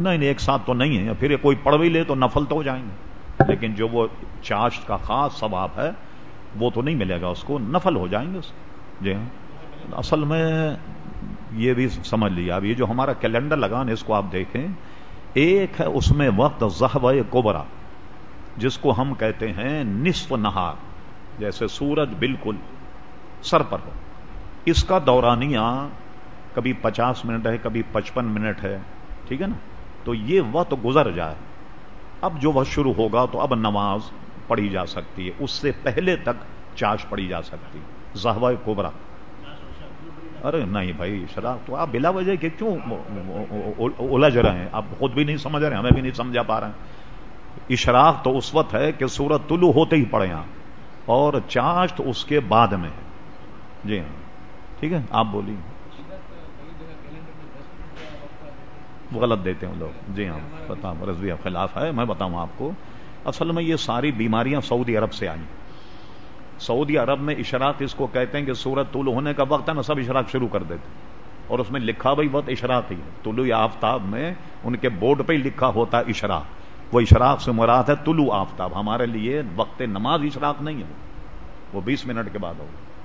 نہیں، ایک ساتھ تو نہیں ہے پھر کوئی پڑھ بھی لے تو نفل تو ہو جائیں گے۔ لیکن جو وہ چاشت کا خاص ثواب ہے، وہ تو نہیں ملے گا اس کو، نفل ہو جائیں گے اس جی ہاں۔ اصل میں یہ بھی سمجھ لیا اب یہ جو ہمارا کیلنڈر لگا نا اس کو آپ دیکھیں۔ ایک ہے اس میں وقت زہب کوبرا جس کو ہم کہتے ہیں نصف نہار، جیسے سورج بالکل سر پر ہو۔ اس کا دورانیہ کبھی پچاس منٹ ہے، کبھی پچپن منٹ ہے، ٹھیک ہے نا؟ تو یہ وقت گزر جائے۔ اب جو وقت شروع ہوگا تو اب نماز پڑھی جا سکتی ہے۔ اس سے پہلے تک چاش پڑھی جا سکتی زہوا کوبرا ارے نہیں بھائی، شراب تو آپ بلا وجہ کہ کیوں الجھ رہے ہیں؟ آپ خود بھی نہیں سمجھ رہے ہمیں بھی نہیں سمجھا پا رہے ہیں۔ اشراق تو اس وقت ہے کہ سورت طلوع ہوتے ہی پڑے آپ اور چاشت اس کے بعد میں ہے۔ جی ہاں ٹھیک ہے، آپ بولیے۔ غلط دیتے ہیں لوگ۔ جی ہاں بتا رضوی خلاف ہے، میں بتاؤں آپ کو۔ اصل میں یہ ساری بیماریاں سعودی عرب سے آئیں۔ سعودی عرب میں اشراق اس کو کہتے ہیں کہ سورت طلوع ہونے کا وقت ہے نا سب اشراق شروع کر دیتے اور اس میں لکھا بھائی بہت اشراق ہی ہے۔ طلوع آفتاب میں ان کے بورڈ پہ ہی لکھا ہوتا ہے اشراق۔ وہ اشراق سے مراد ہے طلوع آفتاب۔ ہمارے لیے وقت نماز اشراق نہیں ہے۔ وہ بیس منٹ کے بعد ہوگا۔